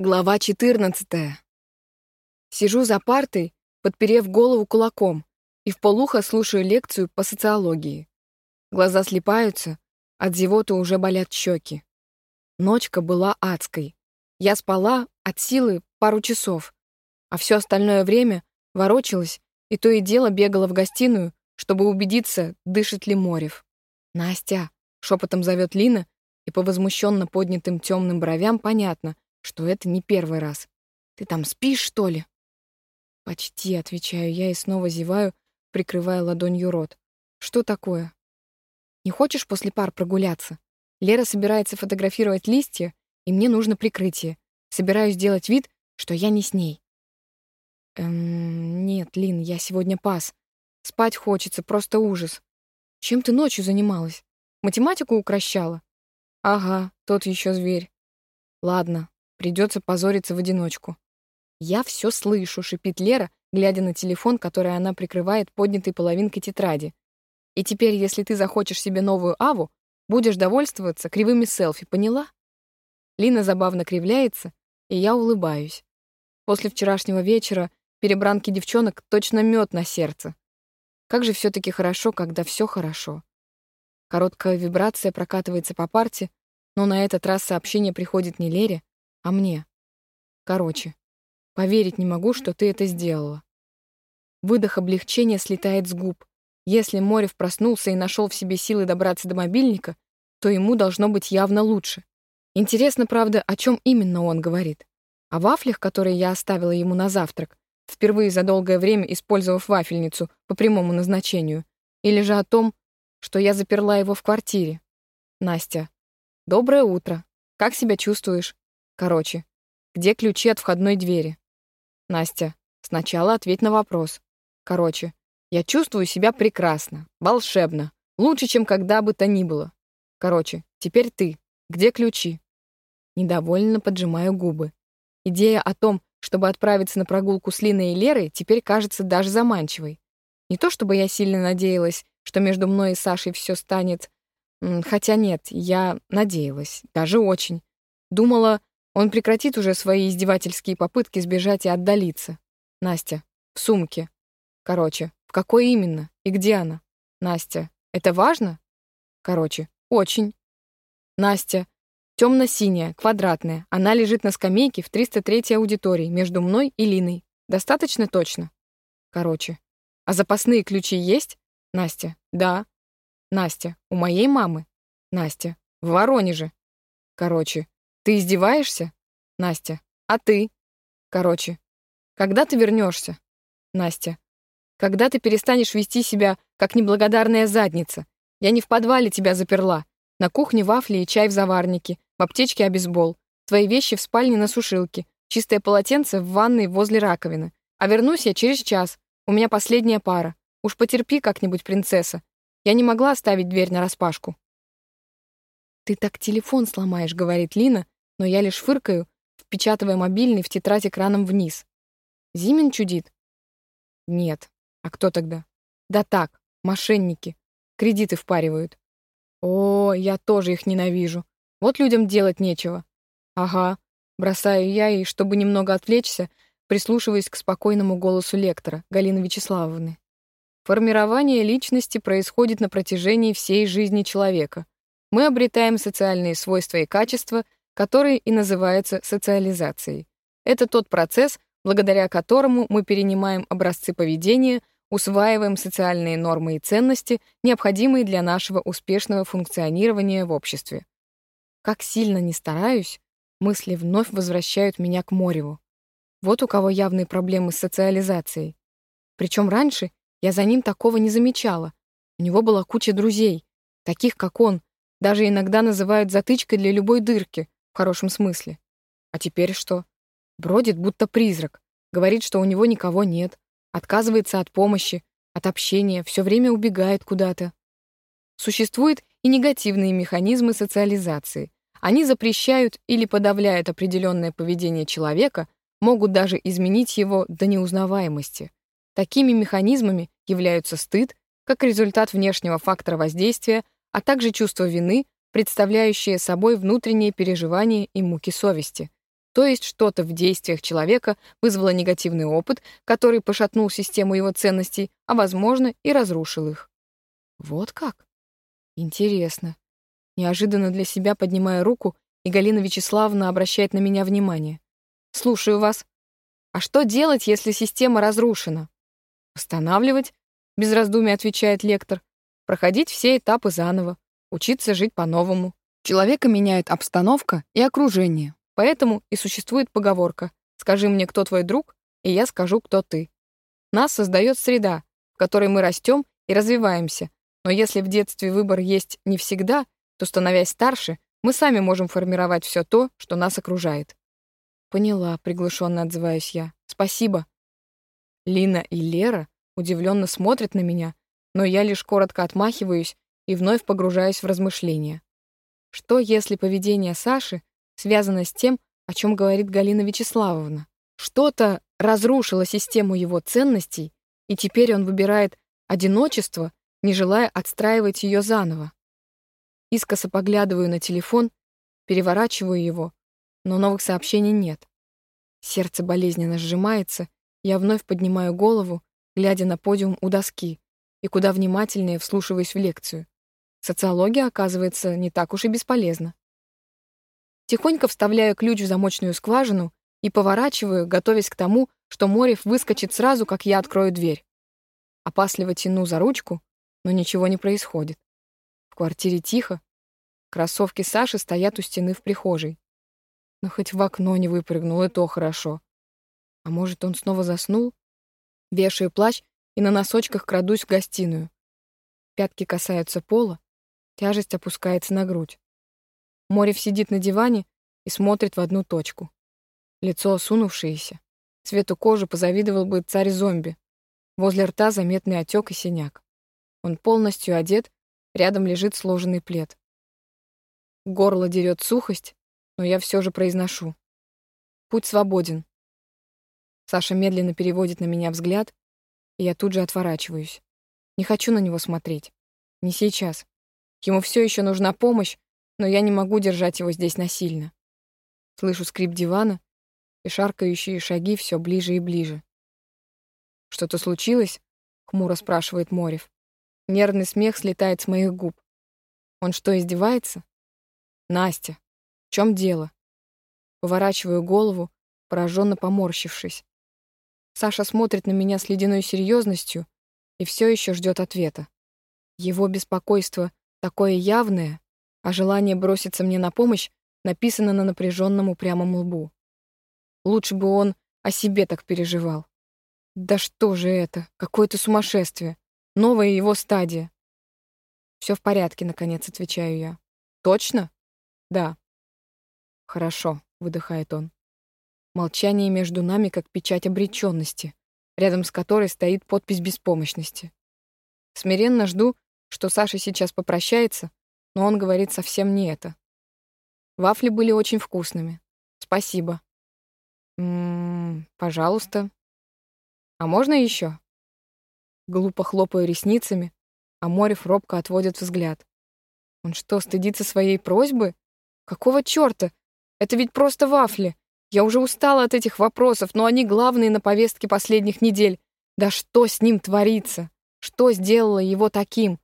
Глава 14. Сижу за партой, подперев голову кулаком, и в полухо слушаю лекцию по социологии. Глаза слепаются, от зевоты уже болят щеки. Ночка была адской. Я спала от силы пару часов, а все остальное время ворочалась и то и дело бегала в гостиную, чтобы убедиться, дышит ли Морев. «Настя!» — шепотом зовет Лина, и по возмущенно поднятым темным бровям понятно — что это не первый раз. Ты там спишь, что ли? Почти, отвечаю я и снова зеваю, прикрывая ладонью рот. Что такое? Не хочешь после пар прогуляться? Лера собирается фотографировать листья, и мне нужно прикрытие. Собираюсь сделать вид, что я не с ней. Эм, нет, Лин, я сегодня пас. Спать хочется, просто ужас. Чем ты ночью занималась? Математику укращала? Ага, тот еще зверь. Ладно, Придется позориться в одиночку. «Я все слышу», — шипит Лера, глядя на телефон, который она прикрывает поднятой половинкой тетради. «И теперь, если ты захочешь себе новую аву, будешь довольствоваться кривыми селфи, поняла?» Лина забавно кривляется, и я улыбаюсь. После вчерашнего вечера перебранки девчонок точно мед на сердце. Как же все-таки хорошо, когда все хорошо. Короткая вибрация прокатывается по парте, но на этот раз сообщение приходит не Лере, а мне. Короче, поверить не могу, что ты это сделала. Выдох облегчения слетает с губ. Если Морев проснулся и нашел в себе силы добраться до мобильника, то ему должно быть явно лучше. Интересно, правда, о чем именно он говорит. О вафлях, которые я оставила ему на завтрак, впервые за долгое время использовав вафельницу по прямому назначению, или же о том, что я заперла его в квартире. Настя. Доброе утро. Как себя чувствуешь? Короче, где ключи от входной двери? Настя, сначала ответь на вопрос. Короче, я чувствую себя прекрасно, волшебно, лучше, чем когда бы то ни было. Короче, теперь ты. Где ключи? Недовольно поджимаю губы. Идея о том, чтобы отправиться на прогулку с Линой и Лерой, теперь кажется даже заманчивой. Не то чтобы я сильно надеялась, что между мной и Сашей все станет... Хотя нет, я надеялась, даже очень. Думала, он прекратит уже свои издевательские попытки сбежать и отдалиться. Настя. В сумке. Короче, в какой именно? И где она? Настя. Это важно? Короче, очень. Настя. Темно-синяя, квадратная. Она лежит на скамейке в 303 аудитории между мной и Линой. Достаточно точно? Короче. А запасные ключи есть? Настя. Да. Настя. У моей мамы. Настя. В Воронеже. Короче. Ты издеваешься? Настя. А ты? Короче. Когда ты вернешься? Настя. Когда ты перестанешь вести себя, как неблагодарная задница? Я не в подвале тебя заперла. На кухне вафли и чай в заварнике, в аптечке обезбол, твои вещи в спальне на сушилке, чистое полотенце в ванной возле раковины. А вернусь я через час. У меня последняя пара. Уж потерпи как-нибудь, принцесса. Я не могла оставить дверь нараспашку. «Ты так телефон сломаешь», — говорит Лина, но я лишь фыркаю, впечатывая мобильный в тетрадь экраном вниз. Зимин чудит? Нет. А кто тогда? Да так, мошенники. Кредиты впаривают. О, я тоже их ненавижу. Вот людям делать нечего. Ага, бросаю я, и, чтобы немного отвлечься, прислушиваясь к спокойному голосу лектора, Галины Вячеславовны. Формирование личности происходит на протяжении всей жизни человека. Мы обретаем социальные свойства и качества, который и называется социализацией. Это тот процесс, благодаря которому мы перенимаем образцы поведения, усваиваем социальные нормы и ценности, необходимые для нашего успешного функционирования в обществе. Как сильно не стараюсь, мысли вновь возвращают меня к Мореву. Вот у кого явные проблемы с социализацией. Причем раньше я за ним такого не замечала. У него была куча друзей, таких как он, даже иногда называют затычкой для любой дырки, в хорошем смысле. А теперь что? Бродит, будто призрак. Говорит, что у него никого нет. Отказывается от помощи, от общения, все время убегает куда-то. Существуют и негативные механизмы социализации. Они запрещают или подавляют определенное поведение человека, могут даже изменить его до неузнаваемости. Такими механизмами являются стыд, как результат внешнего фактора воздействия, а также чувство вины, представляющее собой внутренние переживания и муки совести. То есть что-то в действиях человека вызвало негативный опыт, который пошатнул систему его ценностей, а, возможно, и разрушил их. Вот как? Интересно. Неожиданно для себя поднимая руку, и Галина Вячеславовна обращает на меня внимание. «Слушаю вас. А что делать, если система разрушена?» «Восстанавливать», — без раздумий отвечает лектор. «Проходить все этапы заново, учиться жить по-новому. Человека меняет обстановка и окружение. Поэтому и существует поговорка «Скажи мне, кто твой друг, и я скажу, кто ты». Нас создает среда, в которой мы растем и развиваемся, но если в детстве выбор есть не всегда, то, становясь старше, мы сами можем формировать все то, что нас окружает. Поняла, приглушенно отзываюсь я. Спасибо. Лина и Лера удивленно смотрят на меня, но я лишь коротко отмахиваюсь и вновь погружаюсь в размышления. Что, если поведение Саши связано с тем, о чем говорит Галина Вячеславовна. Что-то разрушило систему его ценностей, и теперь он выбирает одиночество, не желая отстраивать ее заново. Искоса поглядываю на телефон, переворачиваю его, но новых сообщений нет. Сердце болезненно сжимается, я вновь поднимаю голову, глядя на подиум у доски, и куда внимательнее вслушиваюсь в лекцию. Социология, оказывается, не так уж и бесполезна. Тихонько вставляю ключ в замочную скважину и поворачиваю, готовясь к тому, что Морев выскочит сразу, как я открою дверь. Опасливо тяну за ручку, но ничего не происходит. В квартире тихо. Кроссовки Саши стоят у стены в прихожей. Но хоть в окно не выпрыгнул, и то хорошо. А может, он снова заснул? Вешаю плащ и на носочках крадусь в гостиную. Пятки касаются пола, тяжесть опускается на грудь. Морев сидит на диване и смотрит в одну точку. Лицо осунувшееся. Цвету кожи позавидовал бы царь-зомби. Возле рта заметный отек и синяк. Он полностью одет, рядом лежит сложенный плед. Горло дерет сухость, но я все же произношу. Путь свободен. Саша медленно переводит на меня взгляд, и я тут же отворачиваюсь. Не хочу на него смотреть. Не сейчас. Ему все еще нужна помощь, но я не могу держать его здесь насильно. Слышу скрип дивана и шаркающие шаги все ближе и ближе. «Что-то случилось?» — хмуро спрашивает Морев. Нервный смех слетает с моих губ. Он что, издевается? «Настя, в чем дело?» Поворачиваю голову, пораженно поморщившись. Саша смотрит на меня с ледяной серьезностью и все еще ждет ответа. Его беспокойство такое явное, а желание броситься мне на помощь написано на напряженном упрямом лбу. Лучше бы он о себе так переживал. Да что же это? Какое-то сумасшествие. Новая его стадия. Все в порядке, наконец, отвечаю я. Точно? Да. Хорошо, выдыхает он. Молчание между нами как печать обреченности, рядом с которой стоит подпись беспомощности. Смиренно жду, что Саша сейчас попрощается, но он говорит совсем не это. Вафли были очень вкусными. Спасибо. Ммм, пожалуйста. А можно еще? Глупо хлопаю ресницами, а Морев робко отводит взгляд. Он что, стыдится своей просьбы? Какого чёрта? Это ведь просто вафли. Я уже устала от этих вопросов, но они главные на повестке последних недель. Да что с ним творится? Что сделало его таким?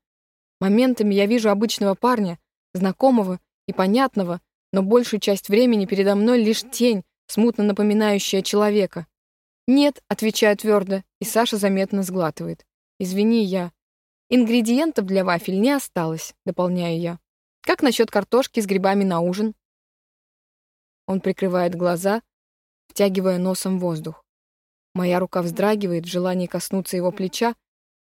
Моментами я вижу обычного парня, знакомого и понятного, но большую часть времени передо мной лишь тень, смутно напоминающая человека. «Нет», — отвечаю твердо, и Саша заметно сглатывает. «Извини, я...» «Ингредиентов для вафель не осталось», — дополняю я. «Как насчет картошки с грибами на ужин?» Он прикрывает глаза, втягивая носом воздух. Моя рука вздрагивает в желании коснуться его плеча,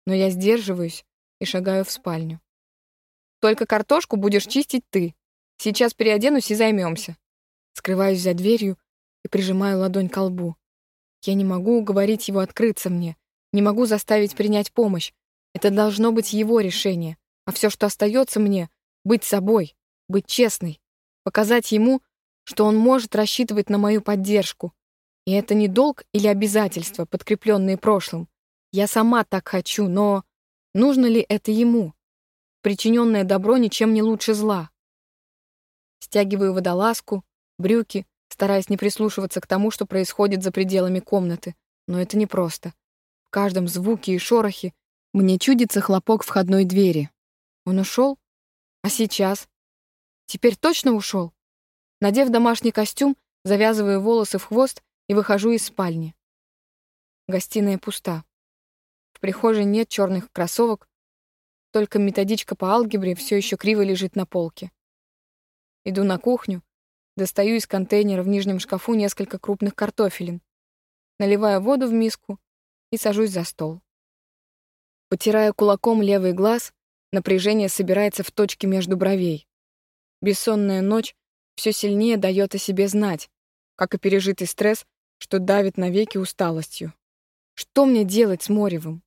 но я сдерживаюсь и шагаю в спальню. Только картошку будешь чистить ты. Сейчас переоденусь и займемся. Скрываюсь за дверью и прижимаю ладонь к лбу. Я не могу уговорить его открыться мне, не могу заставить принять помощь. Это должно быть его решение. А все, что остается мне, быть собой, быть честной, показать ему, что он может рассчитывать на мою поддержку. И это не долг или обязательство, подкрепленные прошлым. Я сама так хочу, но нужно ли это ему? Причиненное добро ничем не лучше зла. Стягиваю водолазку, брюки, стараясь не прислушиваться к тому, что происходит за пределами комнаты. Но это непросто. В каждом звуке и шорохе мне чудится хлопок входной двери. Он ушел? А сейчас? Теперь точно ушел? Надев домашний костюм, завязываю волосы в хвост и выхожу из спальни. Гостиная пуста. В прихожей нет черных кроссовок, только методичка по алгебре все еще криво лежит на полке. Иду на кухню, достаю из контейнера в нижнем шкафу несколько крупных картофелин, наливаю воду в миску и сажусь за стол. Потирая кулаком левый глаз, напряжение собирается в точке между бровей. Бессонная ночь все сильнее дает о себе знать, как и пережитый стресс, что давит навеки усталостью. Что мне делать с Моревым?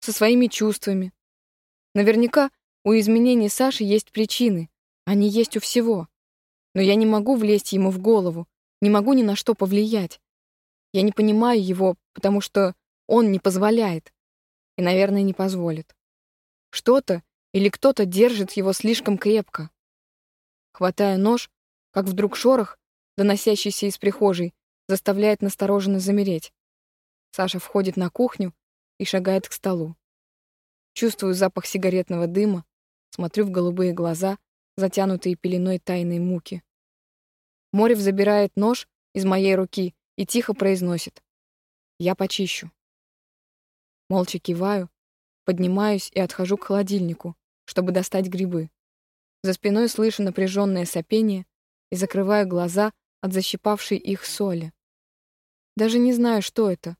Со своими чувствами? Наверняка у изменений Саши есть причины. Они есть у всего. Но я не могу влезть ему в голову, не могу ни на что повлиять. Я не понимаю его, потому что он не позволяет. И, наверное, не позволит. Что-то или кто-то держит его слишком крепко. Хватая нож, как вдруг шорох, доносящийся из прихожей, заставляет настороженно замереть. Саша входит на кухню и шагает к столу. Чувствую запах сигаретного дыма, смотрю в голубые глаза, затянутые пеленой тайной муки. Морев забирает нож из моей руки и тихо произносит. «Я почищу». Молча киваю, поднимаюсь и отхожу к холодильнику, чтобы достать грибы. За спиной слышу напряженное сопение и закрываю глаза от защипавшей их соли. Даже не знаю, что это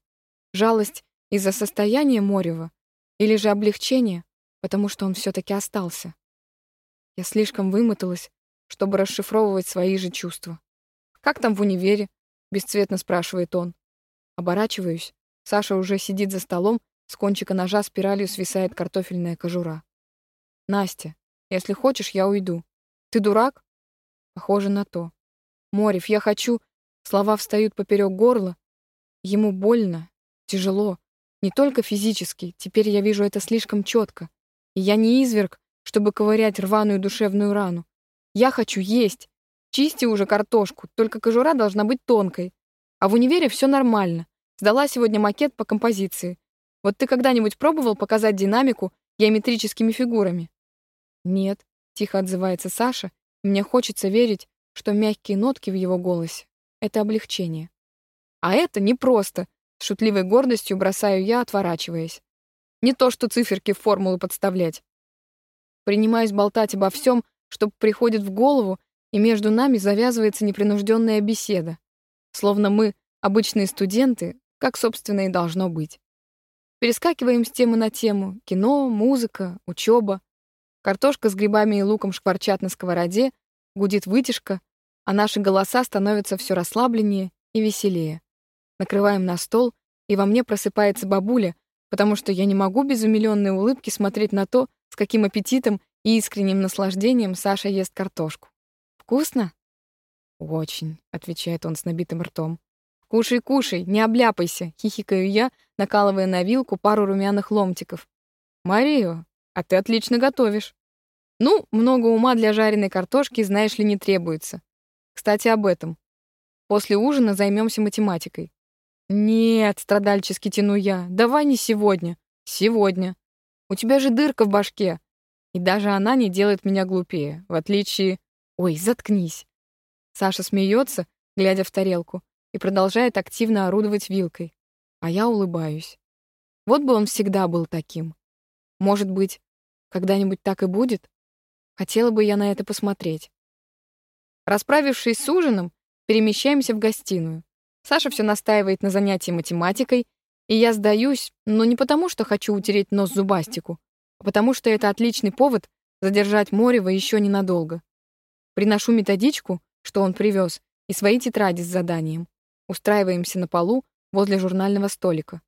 Жалость из-за состояния Морева или же облегчение, потому что он все-таки остался. Я слишком вымоталась, чтобы расшифровывать свои же чувства. «Как там в универе?» — бесцветно спрашивает он. Оборачиваюсь. Саша уже сидит за столом, с кончика ножа спиралью свисает картофельная кожура. «Настя, если хочешь, я уйду. Ты дурак?» Похоже на то. «Морев, я хочу...» Слова встают поперек горла. Ему больно, Тяжело. Не только физически, теперь я вижу это слишком четко. И я не изверг, чтобы ковырять рваную душевную рану. Я хочу есть. Чисти уже картошку, только кожура должна быть тонкой. А в универе все нормально. Сдала сегодня макет по композиции. Вот ты когда-нибудь пробовал показать динамику геометрическими фигурами? Нет, тихо отзывается Саша, мне хочется верить, что мягкие нотки в его голосе — это облегчение. А это непросто, с шутливой гордостью бросаю я, отворачиваясь. Не то, что циферки в формулу подставлять. Принимаюсь болтать обо всем, что приходит в голову, и между нами завязывается непринужденная беседа. Словно мы, обычные студенты, как, собственно, и должно быть. Перескакиваем с темы на тему. Кино, музыка, учеба. Картошка с грибами и луком шкварчат на сковороде, гудит вытяжка, а наши голоса становятся все расслабленнее и веселее накрываем на стол, и во мне просыпается бабуля, потому что я не могу без умилённой улыбки смотреть на то, с каким аппетитом и искренним наслаждением Саша ест картошку. «Вкусно?» «Очень», — отвечает он с набитым ртом. «Кушай, кушай, не обляпайся», — хихикаю я, накалывая на вилку пару румяных ломтиков. «Марио, а ты отлично готовишь». «Ну, много ума для жареной картошки, знаешь ли, не требуется. Кстати, об этом. После ужина займемся математикой. «Нет», — страдальчески тяну я, — «давай не сегодня». «Сегодня. У тебя же дырка в башке». И даже она не делает меня глупее, в отличие... Ой, заткнись. Саша смеется, глядя в тарелку, и продолжает активно орудовать вилкой. А я улыбаюсь. Вот бы он всегда был таким. Может быть, когда-нибудь так и будет? Хотела бы я на это посмотреть. Расправившись с ужином, перемещаемся в гостиную. Саша все настаивает на занятии математикой, и я сдаюсь, но не потому, что хочу утереть нос зубастику, а потому что это отличный повод задержать Морева еще ненадолго. Приношу методичку, что он привез, и свои тетради с заданием. Устраиваемся на полу возле журнального столика.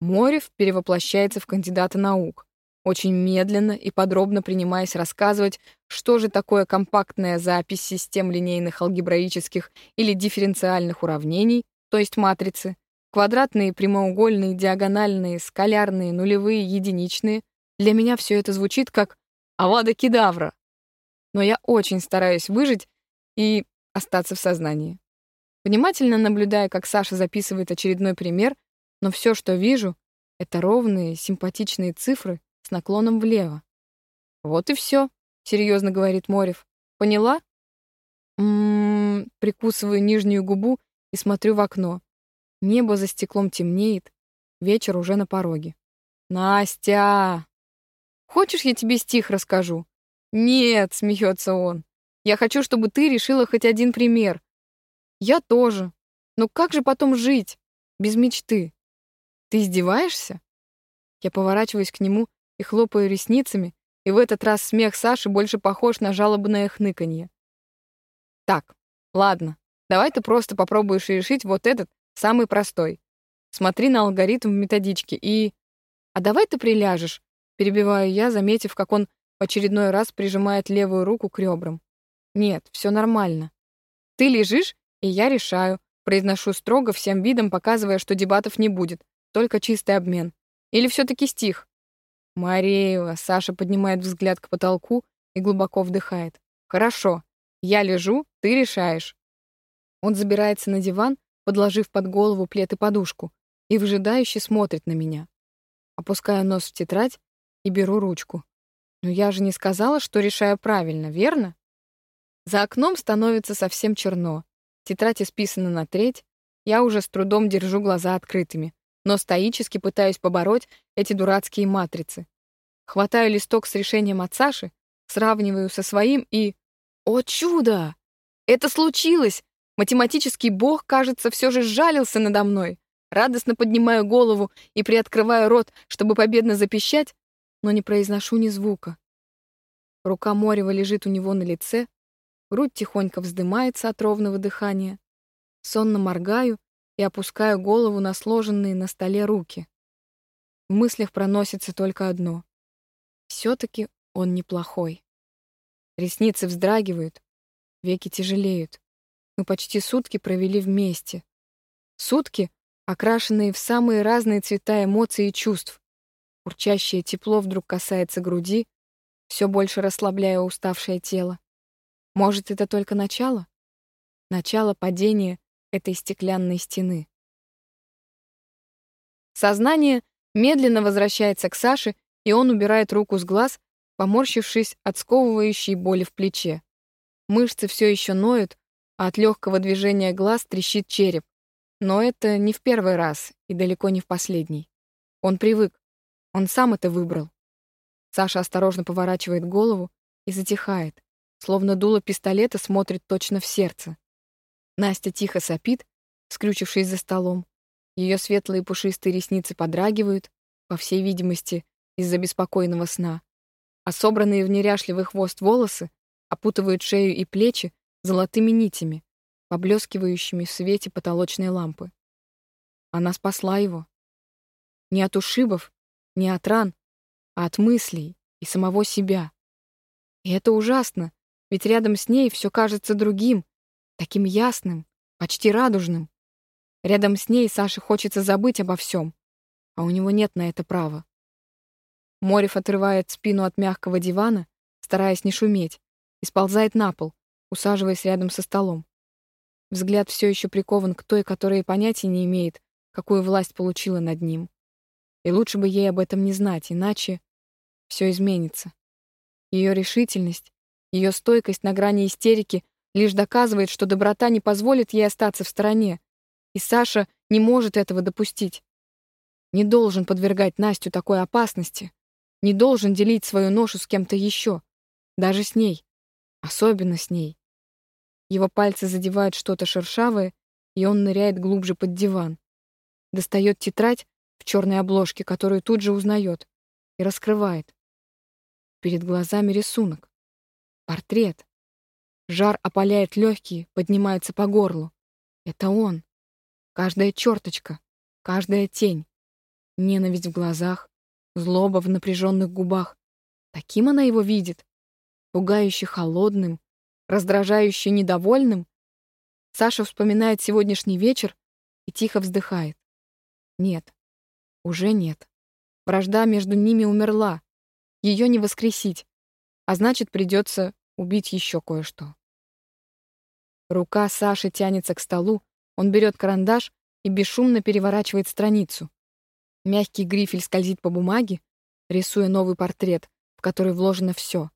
Морев перевоплощается в кандидата наук очень медленно и подробно принимаясь рассказывать, что же такое компактная запись систем линейных алгебраических или дифференциальных уравнений, то есть матрицы, квадратные, прямоугольные, диагональные, скалярные, нулевые, единичные. Для меня все это звучит как «Авада кедавра». Но я очень стараюсь выжить и остаться в сознании. внимательно наблюдая, как Саша записывает очередной пример, но все, что вижу, это ровные, симпатичные цифры с наклоном влево. «Вот и все», — серьезно говорит Морев. «Поняла?» М-м-м, прикусываю нижнюю губу и смотрю в окно. Небо за стеклом темнеет, вечер уже на пороге. «Настя! Хочешь, я тебе стих расскажу?» «Нет», — смеется он. «Я хочу, чтобы ты решила хоть один пример». «Я тоже. Но как же потом жить? Без мечты?» «Ты издеваешься?» Я поворачиваюсь к нему и хлопаю ресницами, и в этот раз смех Саши больше похож на жалобное хныканье. «Так, ладно, давай ты просто попробуешь решить вот этот, самый простой. Смотри на алгоритм в методичке и... А давай ты приляжешь, перебиваю я, заметив, как он в очередной раз прижимает левую руку к ребрам. Нет, все нормально. Ты лежишь, и я решаю, произношу строго всем видом, показывая, что дебатов не будет, только чистый обмен. Или все-таки стих? Мареева, Саша поднимает взгляд к потолку и глубоко вдыхает. Хорошо, я лежу, ты решаешь. Он забирается на диван, подложив под голову плед и подушку, и выжидающе смотрит на меня. Опускаю нос в тетрадь и беру ручку. Но я же не сказала, что решаю правильно, верно? За окном становится совсем черно. Тетрадь исписана на треть. Я уже с трудом держу глаза открытыми но стоически пытаюсь побороть эти дурацкие матрицы. Хватаю листок с решением от Саши, сравниваю со своим и... О чудо! Это случилось! Математический бог, кажется, все же сжалился надо мной. Радостно поднимаю голову и приоткрываю рот, чтобы победно запищать, но не произношу ни звука. Рука Морева лежит у него на лице, грудь тихонько вздымается от ровного дыхания. Сонно моргаю и опускаю голову на сложенные на столе руки. В мыслях проносится только одно. Все-таки он неплохой. Ресницы вздрагивают, веки тяжелеют. Мы почти сутки провели вместе. Сутки, окрашенные в самые разные цвета эмоций и чувств. Урчащее тепло вдруг касается груди, все больше расслабляя уставшее тело. Может, это только начало? Начало падения этой стеклянной стены. Сознание медленно возвращается к Саше, и он убирает руку с глаз, поморщившись от сковывающей боли в плече. Мышцы все еще ноют, а от легкого движения глаз трещит череп. Но это не в первый раз и далеко не в последний. Он привык. Он сам это выбрал. Саша осторожно поворачивает голову и затихает, словно дуло пистолета смотрит точно в сердце. Настя тихо сопит, скрючившись за столом. Ее светлые пушистые ресницы подрагивают, по всей видимости, из-за беспокойного сна. А собранные в неряшливый хвост волосы опутывают шею и плечи золотыми нитями, поблескивающими в свете потолочной лампы. Она спасла его. Не от ушибов, не от ран, а от мыслей и самого себя. И это ужасно, ведь рядом с ней все кажется другим, таким ясным, почти радужным. Рядом с ней Саше хочется забыть обо всем, а у него нет на это права. Морев отрывает спину от мягкого дивана, стараясь не шуметь, и сползает на пол, усаживаясь рядом со столом. Взгляд все еще прикован к той, которая понятия не имеет, какую власть получила над ним. И лучше бы ей об этом не знать, иначе все изменится. Ее решительность, ее стойкость на грани истерики лишь доказывает, что доброта не позволит ей остаться в стороне, и Саша не может этого допустить. Не должен подвергать Настю такой опасности, не должен делить свою ношу с кем-то еще, даже с ней, особенно с ней. Его пальцы задевают что-то шершавое, и он ныряет глубже под диван. Достает тетрадь в черной обложке, которую тут же узнает, и раскрывает. Перед глазами рисунок. Портрет. Жар опаляет легкие, поднимается по горлу. Это он. Каждая черточка, каждая тень. Ненависть в глазах, злоба в напряженных губах. Таким она его видит. Пугающе холодным, раздражающе недовольным. Саша вспоминает сегодняшний вечер и тихо вздыхает. Нет, уже нет. Вражда между ними умерла. Ее не воскресить. А значит, придется убить еще кое-что. Рука Саши тянется к столу, Он берет карандаш и бесшумно переворачивает страницу. Мягкий грифель скользит по бумаге, рисуя новый портрет, в который вложено все.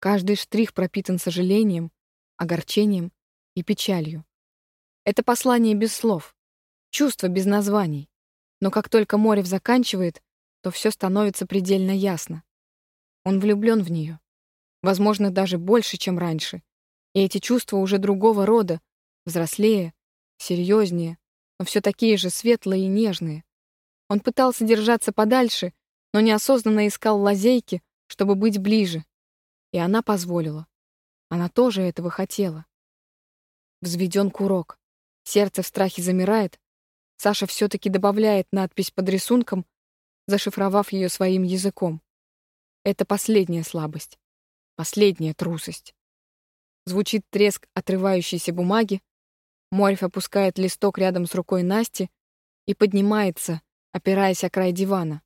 Каждый штрих пропитан сожалением, огорчением и печалью. Это послание без слов, чувство без названий. Но как только Морев заканчивает, то все становится предельно ясно. Он влюблен в нее. Возможно, даже больше, чем раньше. И эти чувства уже другого рода, взрослее, серьезнее, но все такие же светлые и нежные. Он пытался держаться подальше, но неосознанно искал лазейки, чтобы быть ближе. И она позволила. Она тоже этого хотела. Взведен курок. Сердце в страхе замирает. Саша все-таки добавляет надпись под рисунком, зашифровав ее своим языком. Это последняя слабость. Последняя трусость. Звучит треск отрывающейся бумаги. Морев опускает листок рядом с рукой Насти и поднимается, опираясь о край дивана.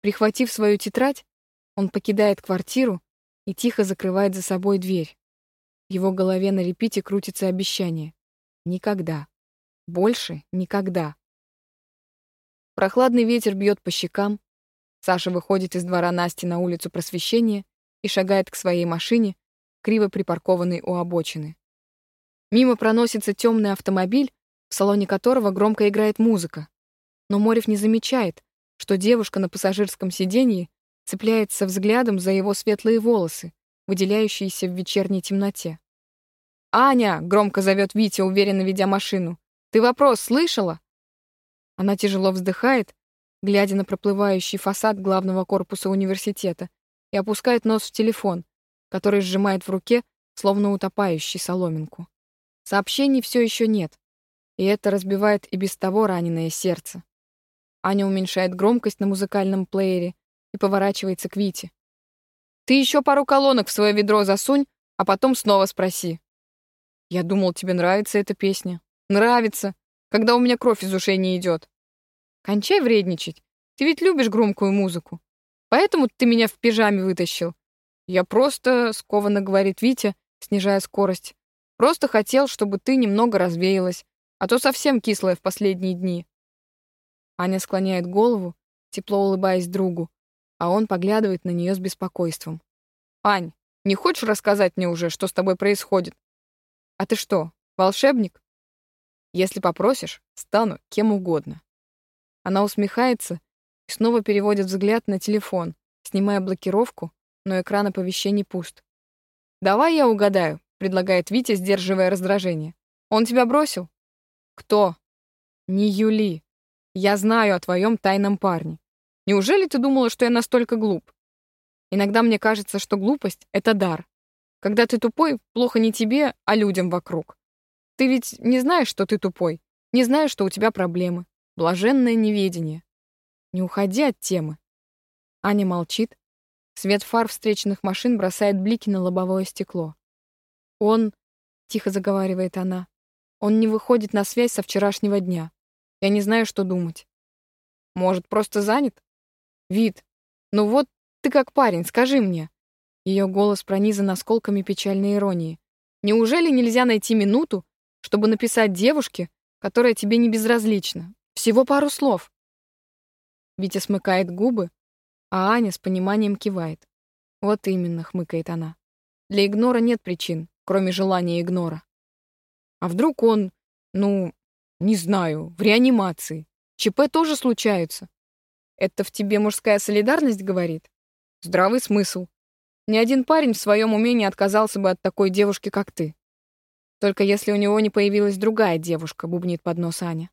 Прихватив свою тетрадь, он покидает квартиру и тихо закрывает за собой дверь. В его голове на репите крутится обещание. Никогда. Больше никогда. Прохладный ветер бьет по щекам. Саша выходит из двора Насти на улицу просвещения и шагает к своей машине, криво припаркованной у обочины. Мимо проносится темный автомобиль, в салоне которого громко играет музыка. Но Морев не замечает, что девушка на пассажирском сиденье цепляется взглядом за его светлые волосы, выделяющиеся в вечерней темноте. «Аня!» — громко зовет Витя, уверенно ведя машину. «Ты вопрос слышала?» Она тяжело вздыхает, глядя на проплывающий фасад главного корпуса университета, и опускает нос в телефон, который сжимает в руке, словно утопающий соломинку. Сообщений все еще нет, и это разбивает и без того раненое сердце. Аня уменьшает громкость на музыкальном плеере и поворачивается к Вите. «Ты еще пару колонок в свое ведро засунь, а потом снова спроси». Я думал, тебе нравится эта песня. Нравится, когда у меня кровь из ушей не идет. Кончай вредничать. Ты ведь любишь громкую музыку. Поэтому ты меня в пижаме вытащил. Я просто, скованно говорит Витя, снижая скорость, просто хотел, чтобы ты немного развеялась, а то совсем кислая в последние дни. Аня склоняет голову, тепло улыбаясь другу, а он поглядывает на нее с беспокойством. «Ань, не хочешь рассказать мне уже, что с тобой происходит? А ты что, волшебник? Если попросишь, стану кем угодно. Она усмехается и снова переводит взгляд на телефон, снимая блокировку, но экран оповещений пуст. «Давай я угадаю», — предлагает Витя, сдерживая раздражение. «Он тебя бросил?» «Кто?» «Не Юли. Я знаю о твоем тайном парне. Неужели ты думала, что я настолько глуп? Иногда мне кажется, что глупость — это дар. Когда ты тупой, плохо не тебе, а людям вокруг. Ты ведь не знаешь, что ты тупой, не знаешь, что у тебя проблемы. Блаженное неведение. Не уходи от темы. Аня молчит. Свет фар встречных машин бросает блики на лобовое стекло. Он, тихо заговаривает она, он не выходит на связь со вчерашнего дня. Я не знаю, что думать. Может, просто занят? Вид, ну вот ты как парень, скажи мне, ее голос пронизан осколками печальной иронии. Неужели нельзя найти минуту, чтобы написать девушке, которая тебе не безразлична? Всего пару слов. Витя смыкает губы, а Аня с пониманием кивает. Вот именно, хмыкает она. Для игнора нет причин, кроме желания игнора. А вдруг он, ну, не знаю, в реанимации? ЧП тоже случаются. Это в тебе мужская солидарность говорит? Здравый смысл. Ни один парень в своем уме не отказался бы от такой девушки, как ты. Только если у него не появилась другая девушка, бубнит под нос Аня.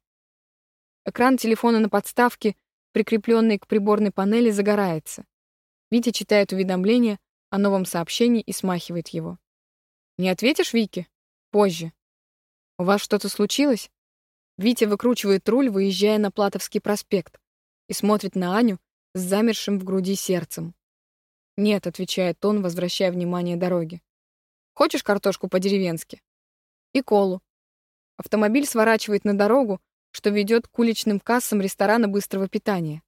Экран телефона на подставке, прикрепленный к приборной панели, загорается. Витя читает уведомление о новом сообщении и смахивает его. «Не ответишь, Вике? Позже. У вас что-то случилось?» Витя выкручивает руль, выезжая на Платовский проспект, и смотрит на Аню с замершим в груди сердцем. «Нет», — отвечает он, возвращая внимание дороге. «Хочешь картошку по-деревенски?» «И колу». Автомобиль сворачивает на дорогу, что ведет к уличным кассам ресторана быстрого питания.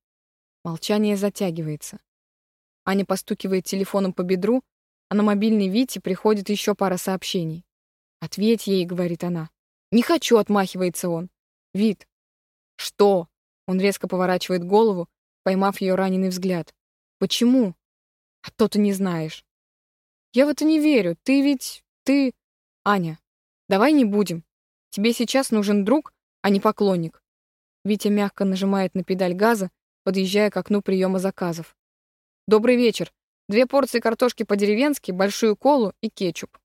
Молчание затягивается. Аня постукивает телефоном по бедру, а на мобильный Вите приходит еще пара сообщений. «Ответь ей», — говорит она. Не хочу, отмахивается он. Вид. Что? Он резко поворачивает голову, поймав ее раненый взгляд. Почему? А то ты не знаешь. Я в это не верю. Ты ведь... Ты... Аня, давай не будем. Тебе сейчас нужен друг, а не поклонник. Витя мягко нажимает на педаль газа, подъезжая к окну приема заказов. «Добрый вечер. Две порции картошки по-деревенски, большую колу и кетчуп».